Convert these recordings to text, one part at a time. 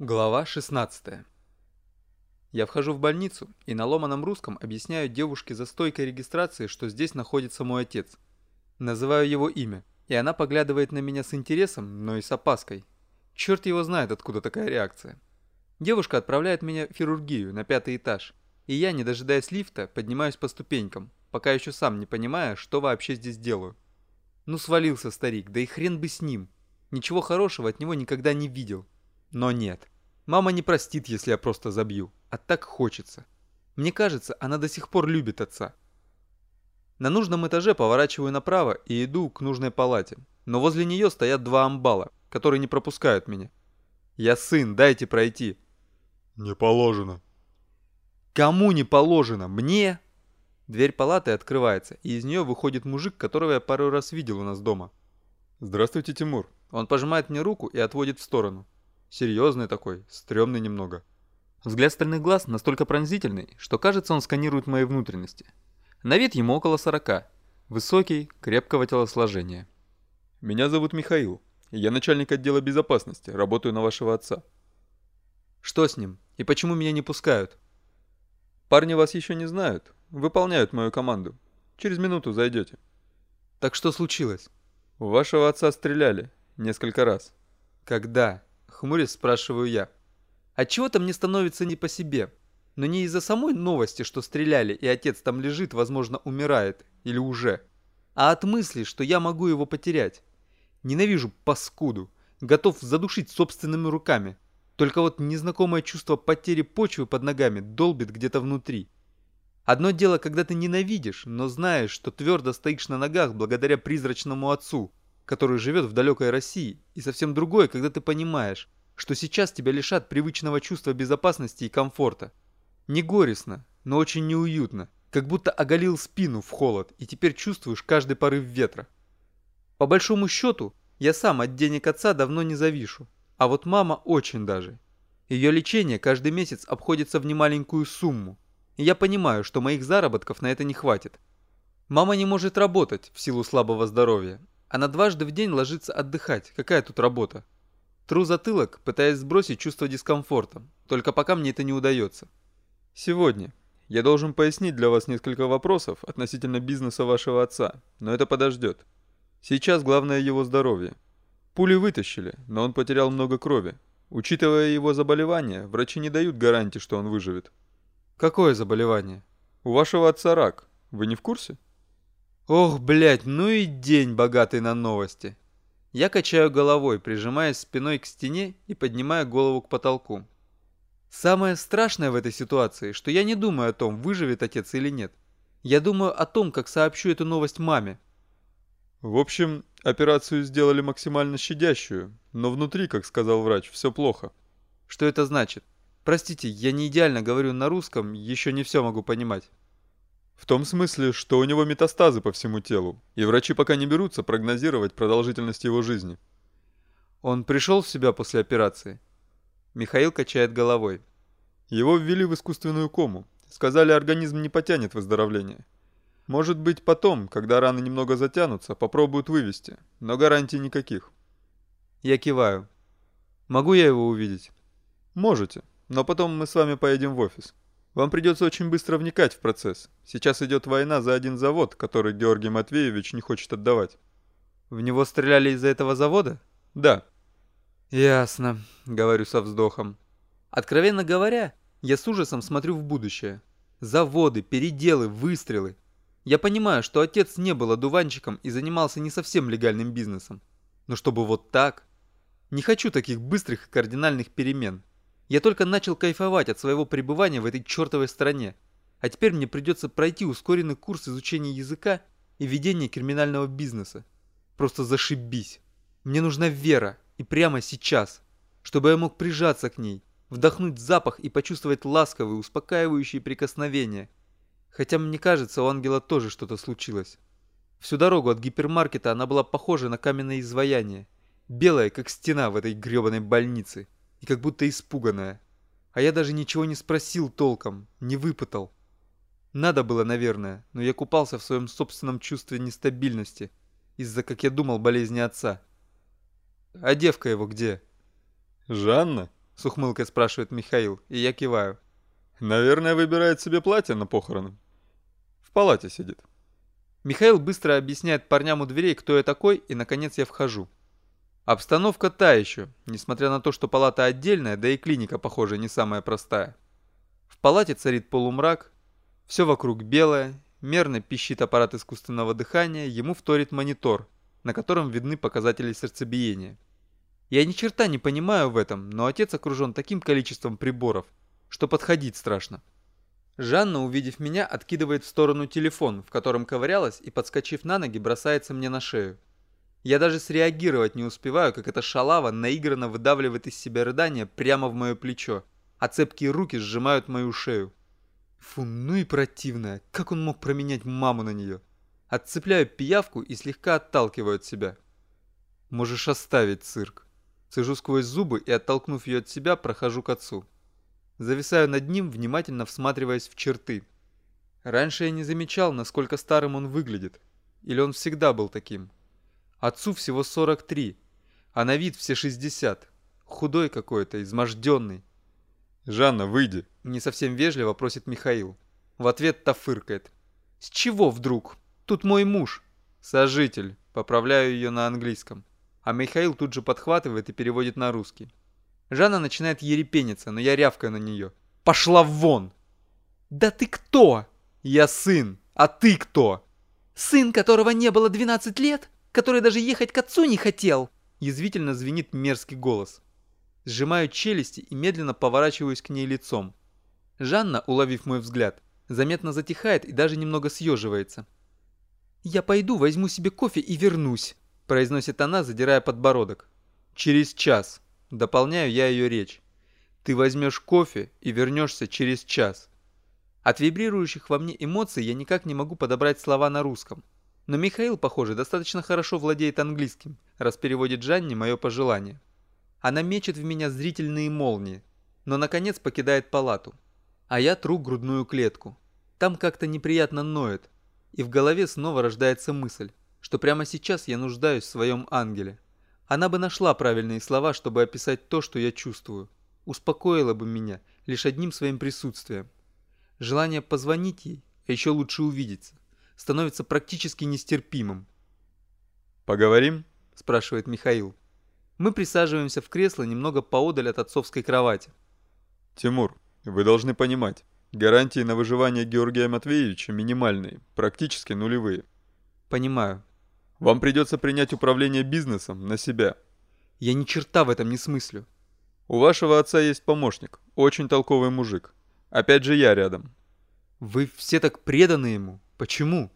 Глава 16 Я вхожу в больницу и на ломаном русском объясняю девушке за стойкой регистрации, что здесь находится мой отец. Называю его имя, и она поглядывает на меня с интересом, но и с опаской. Черт его знает, откуда такая реакция. Девушка отправляет меня в хирургию на пятый этаж, и я, не дожидаясь лифта, поднимаюсь по ступенькам, пока еще сам не понимая, что вообще здесь делаю. Ну свалился старик, да и хрен бы с ним. Ничего хорошего от него никогда не видел. Но нет. Мама не простит, если я просто забью. А так хочется. Мне кажется, она до сих пор любит отца. На нужном этаже поворачиваю направо и иду к нужной палате. Но возле нее стоят два амбала, которые не пропускают меня. Я сын, дайте пройти. Не положено. Кому не положено? Мне? Дверь палаты открывается, и из нее выходит мужик, которого я пару раз видел у нас дома. Здравствуйте, Тимур. Он пожимает мне руку и отводит в сторону. Серьезный такой, стрёмный немного. Взгляд стальных глаз настолько пронзительный, что кажется он сканирует мои внутренности. На вид ему около сорока. Высокий, крепкого телосложения. Меня зовут Михаил. Я начальник отдела безопасности, работаю на вашего отца. Что с ним? И почему меня не пускают? Парни вас еще не знают. Выполняют мою команду. Через минуту зайдете. Так что случилось? У вашего отца стреляли. Несколько раз. Когда? Хмурясь спрашиваю я. Отчего-то мне становится не по себе. Но не из-за самой новости, что стреляли, и отец там лежит, возможно, умирает. Или уже. А от мысли, что я могу его потерять. Ненавижу паскуду. Готов задушить собственными руками. Только вот незнакомое чувство потери почвы под ногами долбит где-то внутри. Одно дело, когда ты ненавидишь, но знаешь, что твердо стоишь на ногах благодаря призрачному отцу – который живет в далекой России, и совсем другое, когда ты понимаешь, что сейчас тебя лишат привычного чувства безопасности и комфорта. Не горестно, но очень неуютно, как будто оголил спину в холод и теперь чувствуешь каждый порыв ветра. По большому счету, я сам от денег отца давно не завишу, а вот мама очень даже. Ее лечение каждый месяц обходится в немаленькую сумму, и я понимаю, что моих заработков на это не хватит. Мама не может работать в силу слабого здоровья, она дважды в день ложится отдыхать. Какая тут работа? Тру затылок, пытаясь сбросить чувство дискомфорта. Только пока мне это не удается. Сегодня. Я должен пояснить для вас несколько вопросов относительно бизнеса вашего отца, но это подождет. Сейчас главное его здоровье. Пули вытащили, но он потерял много крови. Учитывая его заболевание, врачи не дают гарантии, что он выживет. Какое заболевание? У вашего отца рак. Вы не в курсе? Ох, блядь, ну и день богатый на новости. Я качаю головой, прижимаясь спиной к стене и поднимая голову к потолку. Самое страшное в этой ситуации, что я не думаю о том, выживет отец или нет. Я думаю о том, как сообщу эту новость маме. В общем, операцию сделали максимально щадящую, но внутри, как сказал врач, все плохо. Что это значит? Простите, я не идеально говорю на русском, еще не все могу понимать. В том смысле, что у него метастазы по всему телу, и врачи пока не берутся прогнозировать продолжительность его жизни. Он пришел в себя после операции? Михаил качает головой. Его ввели в искусственную кому. Сказали, организм не потянет выздоровление. Может быть, потом, когда раны немного затянутся, попробуют вывести, но гарантий никаких. Я киваю. Могу я его увидеть? Можете, но потом мы с вами поедем в офис. Вам придется очень быстро вникать в процесс. Сейчас идет война за один завод, который Георгий Матвеевич не хочет отдавать. В него стреляли из-за этого завода? Да. Ясно, говорю со вздохом. Откровенно говоря, я с ужасом смотрю в будущее. Заводы, переделы, выстрелы. Я понимаю, что отец не был одуванчиком и занимался не совсем легальным бизнесом. Но чтобы вот так... Не хочу таких быстрых и кардинальных перемен. Я только начал кайфовать от своего пребывания в этой чертовой стране. А теперь мне придется пройти ускоренный курс изучения языка и ведения криминального бизнеса. Просто зашибись. Мне нужна вера, и прямо сейчас, чтобы я мог прижаться к ней, вдохнуть запах и почувствовать ласковые, успокаивающие прикосновения. Хотя мне кажется, у ангела тоже что-то случилось. Всю дорогу от гипермаркета она была похожа на каменное изваяние, белая, как стена в этой гребаной больнице и как будто испуганная. А я даже ничего не спросил толком, не выпытал. Надо было, наверное, но я купался в своем собственном чувстве нестабильности, из-за, как я думал, болезни отца. А девка его где? Жанна? — с ухмылкой спрашивает Михаил, и я киваю. «Наверное, выбирает себе платье на похороны. В палате сидит». Михаил быстро объясняет парням у дверей, кто я такой, и, наконец, я вхожу. Обстановка та еще, несмотря на то, что палата отдельная, да и клиника, похоже, не самая простая. В палате царит полумрак, все вокруг белое, мерно пищит аппарат искусственного дыхания, ему вторит монитор, на котором видны показатели сердцебиения. Я ни черта не понимаю в этом, но отец окружен таким количеством приборов, что подходить страшно. Жанна, увидев меня, откидывает в сторону телефон, в котором ковырялась, и, подскочив на ноги, бросается мне на шею. Я даже среагировать не успеваю, как эта шалава наигранно выдавливает из себя рыдание прямо в мое плечо, а цепкие руки сжимают мою шею. Фу, ну и противная, как он мог променять маму на нее? Отцепляю пиявку и слегка отталкиваю от себя. Можешь оставить цирк. Цежу сквозь зубы и, оттолкнув ее от себя, прохожу к отцу. Зависаю над ним, внимательно всматриваясь в черты. Раньше я не замечал, насколько старым он выглядит. Или он всегда был таким. Отцу всего 43, а на вид все 60. Худой какой-то, изможденный. «Жанна, выйди!» Не совсем вежливо просит Михаил. В ответ та фыркает. «С чего вдруг? Тут мой муж!» «Сожитель!» Поправляю ее на английском. А Михаил тут же подхватывает и переводит на русский. Жанна начинает ерепениться, но я рявкаю на нее. «Пошла вон!» «Да ты кто?» «Я сын, а ты кто?» «Сын, которого не было 12 лет?» Который даже ехать к отцу не хотел!» Язвительно звенит мерзкий голос. Сжимаю челюсти и медленно поворачиваюсь к ней лицом. Жанна, уловив мой взгляд, заметно затихает и даже немного съеживается. «Я пойду, возьму себе кофе и вернусь», – произносит она, задирая подбородок. «Через час», – дополняю я ее речь. «Ты возьмешь кофе и вернешься через час». От вибрирующих во мне эмоций я никак не могу подобрать слова на русском. Но Михаил, похоже, достаточно хорошо владеет английским, раз переводит Жанне мое пожелание. Она мечет в меня зрительные молнии, но наконец покидает палату. А я тру грудную клетку. Там как-то неприятно ноет. И в голове снова рождается мысль, что прямо сейчас я нуждаюсь в своем ангеле. Она бы нашла правильные слова, чтобы описать то, что я чувствую. Успокоила бы меня лишь одним своим присутствием. Желание позвонить ей, а еще лучше увидеться становится практически нестерпимым. «Поговорим?» – спрашивает Михаил. Мы присаживаемся в кресло немного поодаль от отцовской кровати. «Тимур, вы должны понимать, гарантии на выживание Георгия Матвеевича минимальные, практически нулевые». «Понимаю». «Вам придется принять управление бизнесом на себя». «Я ни черта в этом не смыслю». «У вашего отца есть помощник, очень толковый мужик. Опять же я рядом». «Вы все так преданы ему». Почему?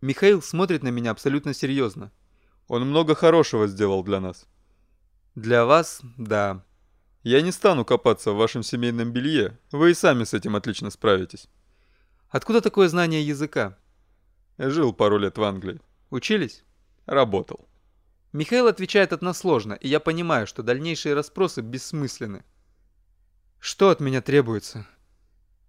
Михаил смотрит на меня абсолютно серьезно. Он много хорошего сделал для нас. Для вас, да. Я не стану копаться в вашем семейном белье. Вы и сами с этим отлично справитесь. Откуда такое знание языка? Жил пару лет в Англии. Учились? Работал. Михаил отвечает односложно, и я понимаю, что дальнейшие расспросы бессмысленны. Что от меня требуется?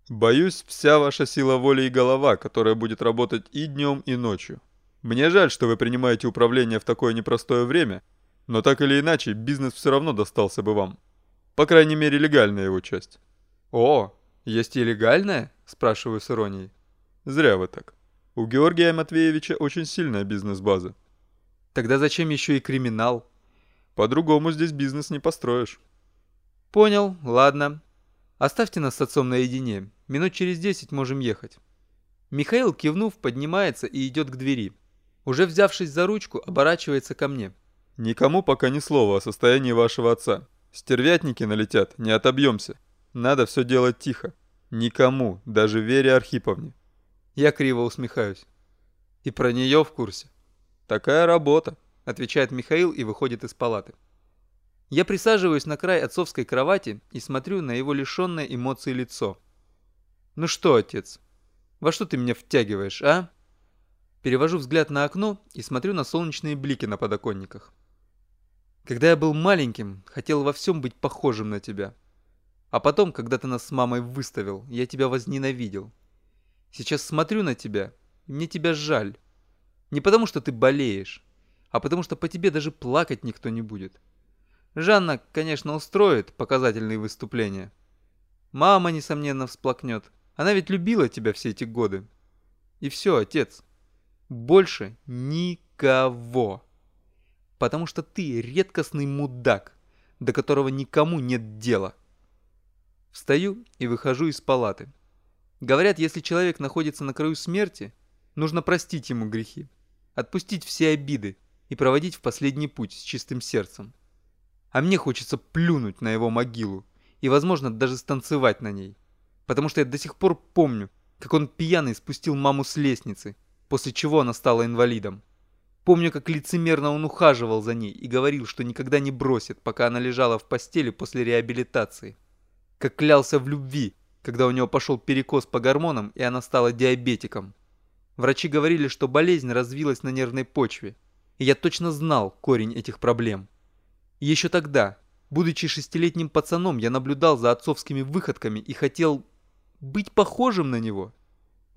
Боюсь, вся ваша сила воли и голова, которая будет работать и днем, и ночью. Мне жаль, что вы принимаете управление в такое непростое время, но так или иначе, бизнес все равно достался бы вам. По крайней мере, легальная его часть. О, есть и легальная? Спрашиваю с иронией. Зря вы так. У Георгия Матвеевича очень сильная бизнес-база. Тогда зачем еще и криминал? По-другому здесь бизнес не построишь. Понял, ладно. Оставьте нас с отцом наедине. Минут через десять можем ехать». Михаил, кивнув, поднимается и идет к двери. Уже взявшись за ручку, оборачивается ко мне. «Никому пока ни слова о состоянии вашего отца. Стервятники налетят, не отобьемся. Надо все делать тихо. Никому, даже Вере Архиповне». Я криво усмехаюсь. «И про нее в курсе?» «Такая работа», — отвечает Михаил и выходит из палаты. Я присаживаюсь на край отцовской кровати и смотрю на его лишенное эмоций лицо. «Ну что, отец, во что ты меня втягиваешь, а?» Перевожу взгляд на окно и смотрю на солнечные блики на подоконниках. Когда я был маленьким, хотел во всем быть похожим на тебя. А потом, когда ты нас с мамой выставил, я тебя возненавидел. Сейчас смотрю на тебя, и мне тебя жаль. Не потому, что ты болеешь, а потому, что по тебе даже плакать никто не будет. Жанна, конечно, устроит показательные выступления. Мама, несомненно, всплакнет. Она ведь любила тебя все эти годы. И все, отец. Больше никого. Потому что ты редкостный мудак, до которого никому нет дела. Встаю и выхожу из палаты. Говорят, если человек находится на краю смерти, нужно простить ему грехи, отпустить все обиды и проводить в последний путь с чистым сердцем. А мне хочется плюнуть на его могилу и, возможно, даже станцевать на ней. Потому что я до сих пор помню, как он пьяный спустил маму с лестницы, после чего она стала инвалидом. Помню, как лицемерно он ухаживал за ней и говорил, что никогда не бросит, пока она лежала в постели после реабилитации. Как клялся в любви, когда у него пошел перекос по гормонам и она стала диабетиком. Врачи говорили, что болезнь развилась на нервной почве, и я точно знал корень этих проблем. Еще тогда, будучи шестилетним пацаном, я наблюдал за отцовскими выходками и хотел быть похожим на него.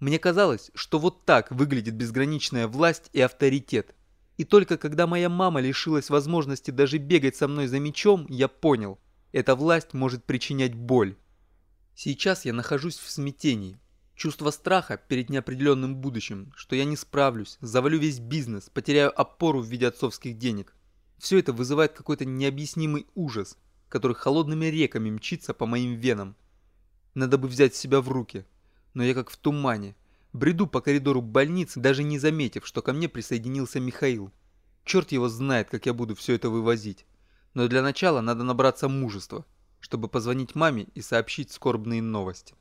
Мне казалось, что вот так выглядит безграничная власть и авторитет. И только когда моя мама лишилась возможности даже бегать со мной за мечом, я понял, эта власть может причинять боль. Сейчас я нахожусь в смятении. Чувство страха перед неопределенным будущим, что я не справлюсь, завалю весь бизнес, потеряю опору в виде отцовских денег. Все это вызывает какой-то необъяснимый ужас, который холодными реками мчится по моим венам. Надо бы взять себя в руки, но я как в тумане. Бреду по коридору больницы, даже не заметив, что ко мне присоединился Михаил. Черт его знает, как я буду все это вывозить. Но для начала надо набраться мужества, чтобы позвонить маме и сообщить скорбные новости.